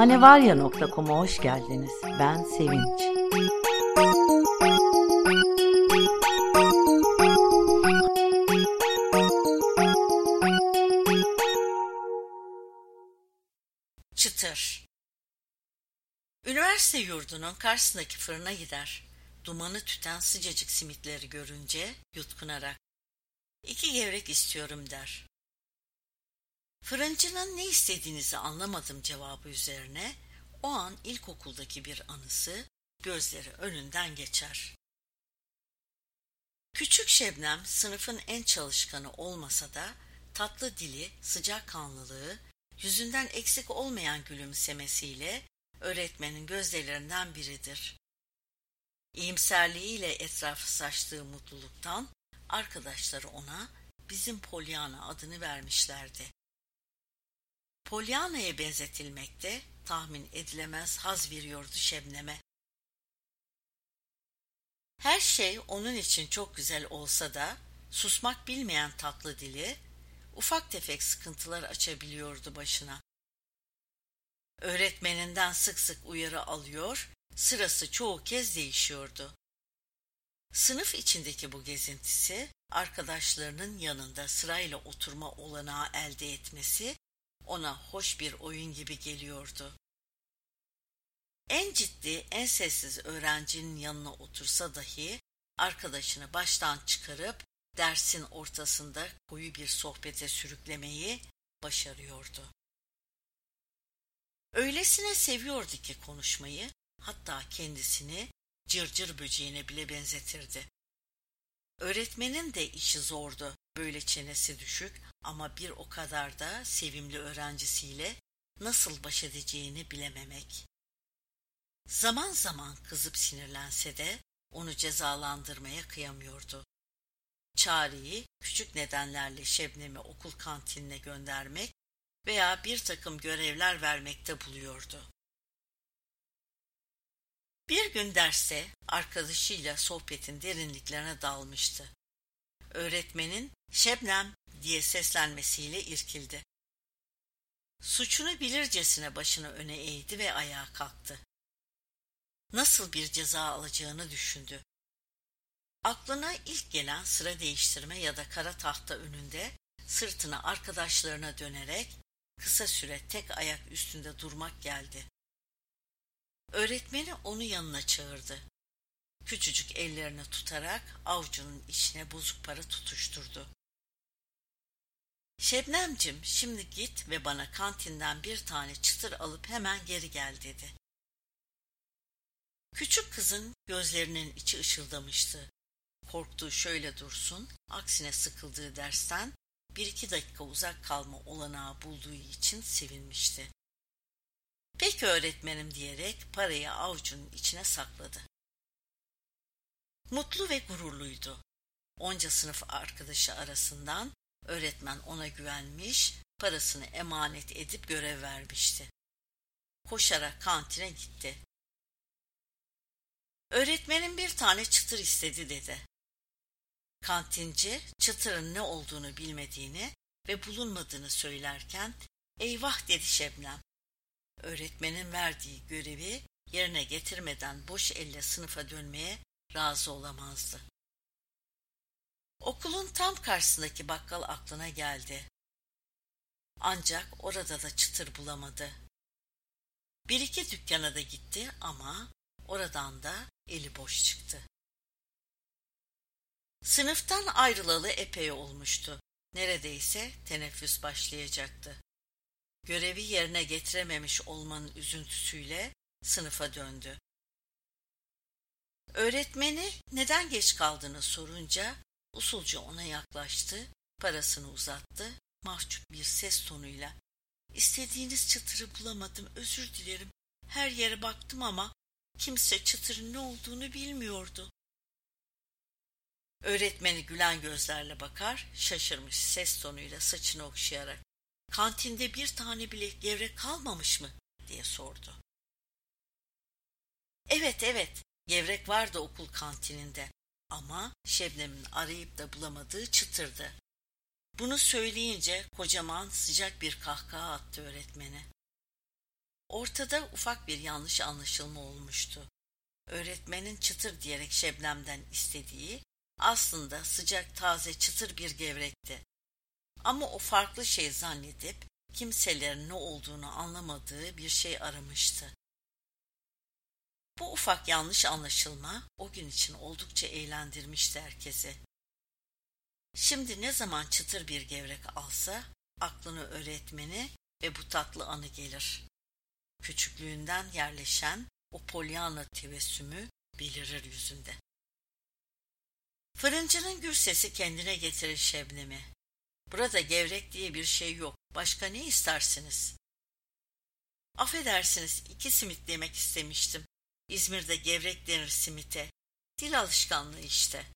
hanevarya.com'a hoş geldiniz. Ben Sevinç. Çıtır Üniversite yurdunun karşısındaki fırına gider. Dumanı tüten sıcacık simitleri görünce yutkunarak iki gevrek istiyorum der. Fırıncının ne istediğinizi anlamadım cevabı üzerine o an ilkokuldaki bir anısı gözleri önünden geçer. Küçük Şebnem sınıfın en çalışkanı olmasa da tatlı dili, sıcak kanlılığı, yüzünden eksik olmayan gülümsemesiyle öğretmenin gözlerinden biridir. İyimserliğiyle etrafı saçtığı mutluluktan arkadaşları ona bizim Pollyanna adını vermişlerdi. Pollyanna'ya benzetilmekte tahmin edilemez haz veriyordu Şebnem'e. Her şey onun için çok güzel olsa da susmak bilmeyen tatlı dili ufak tefek sıkıntılar açabiliyordu başına. Öğretmeninden sık sık uyarı alıyor, sırası çoğu kez değişiyordu. Sınıf içindeki bu gezintisi, arkadaşlarının yanında sırayla oturma olanağı elde etmesi ona hoş bir oyun gibi geliyordu. En ciddi, en sessiz öğrencinin yanına otursa dahi arkadaşını baştan çıkarıp dersin ortasında koyu bir sohbete sürüklemeyi başarıyordu. Öylesine seviyordu ki konuşmayı, hatta kendisini cırcır böceğine bile benzetirdi. Öğretmenin de işi zordu, böyle çenesi düşük ama bir o kadar da sevimli öğrencisiyle nasıl baş edeceğini bilememek. Zaman zaman kızıp sinirlense de onu cezalandırmaya kıyamıyordu. Çareyi küçük nedenlerle Şebnem'i okul kantinine göndermek veya bir takım görevler vermekte buluyordu. Bir gün derste arkadaşıyla sohbetin derinliklerine dalmıştı. Öğretmenin Şebnem diye seslenmesiyle irkildi. Suçunu bilircesine başını öne eğdi ve ayağa kalktı. Nasıl bir ceza alacağını düşündü. Aklına ilk gelen sıra değiştirme ya da kara tahta önünde sırtını arkadaşlarına dönerek kısa süre tek ayak üstünde durmak geldi. Öğretmeni onu yanına çağırdı. Küçücük ellerini tutarak avucunun içine bozuk para tutuşturdu. Şebnemcim şimdi git ve bana kantinden bir tane çıtır alıp hemen geri gel dedi. Küçük kızın gözlerinin içi ışıldamıştı. Korktuğu şöyle dursun, aksine sıkıldığı dersten bir iki dakika uzak kalma olanağı bulduğu için sevinmişti. Peki öğretmenim diyerek parayı avucunun içine sakladı. Mutlu ve gururluydu. Onca sınıf arkadaşı arasından öğretmen ona güvenmiş, parasını emanet edip görev vermişti. Koşarak kantine gitti. Öğretmenin bir tane çıtır istedi dedi. Kantinci çıtırın ne olduğunu bilmediğini ve bulunmadığını söylerken eyvah dedi Şebnem. Öğretmenin verdiği görevi yerine getirmeden boş elle sınıfa dönmeye razı olamazdı. Okulun tam karşısındaki bakkal aklına geldi. Ancak orada da çıtır bulamadı. Bir iki dükkana da gitti ama oradan da eli boş çıktı. Sınıftan ayrılalı epey olmuştu. Neredeyse teneffüs başlayacaktı. Görevi yerine getirememiş olmanın üzüntüsüyle sınıfa döndü. Öğretmeni neden geç kaldığını sorunca usulca ona yaklaştı, parasını uzattı, mahcup bir ses tonuyla. İstediğiniz çıtırı bulamadım, özür dilerim. Her yere baktım ama kimse çıtırın ne olduğunu bilmiyordu. Öğretmeni gülen gözlerle bakar, şaşırmış ses tonuyla saçını okşayarak. Kantinde bir tane bile gevrek kalmamış mı? diye sordu. Evet evet, gevrek vardı okul kantininde ama Şebnem'in arayıp da bulamadığı çıtırdı. Bunu söyleyince kocaman sıcak bir kahkaha attı öğretmeni. Ortada ufak bir yanlış anlaşılma olmuştu. Öğretmenin çıtır diyerek Şebnem'den istediği aslında sıcak taze çıtır bir gevrekti. Ama o farklı şey zannedip kimselerin ne olduğunu anlamadığı bir şey aramıştı. Bu ufak yanlış anlaşılma o gün için oldukça eğlendirmişti herkesi. Şimdi ne zaman çıtır bir gevrek alsa aklını öğretmeni ve bu tatlı anı gelir. Küçüklüğünden yerleşen o polyana tebessümü belirir yüzünde. Fırıncının gür sesi kendine getirir Şebnem'i. Burada gevrek diye bir şey yok. Başka ne istersiniz? Affedersiniz iki simit demek istemiştim. İzmir'de gevrek denir simite. Dil alışkanlığı işte.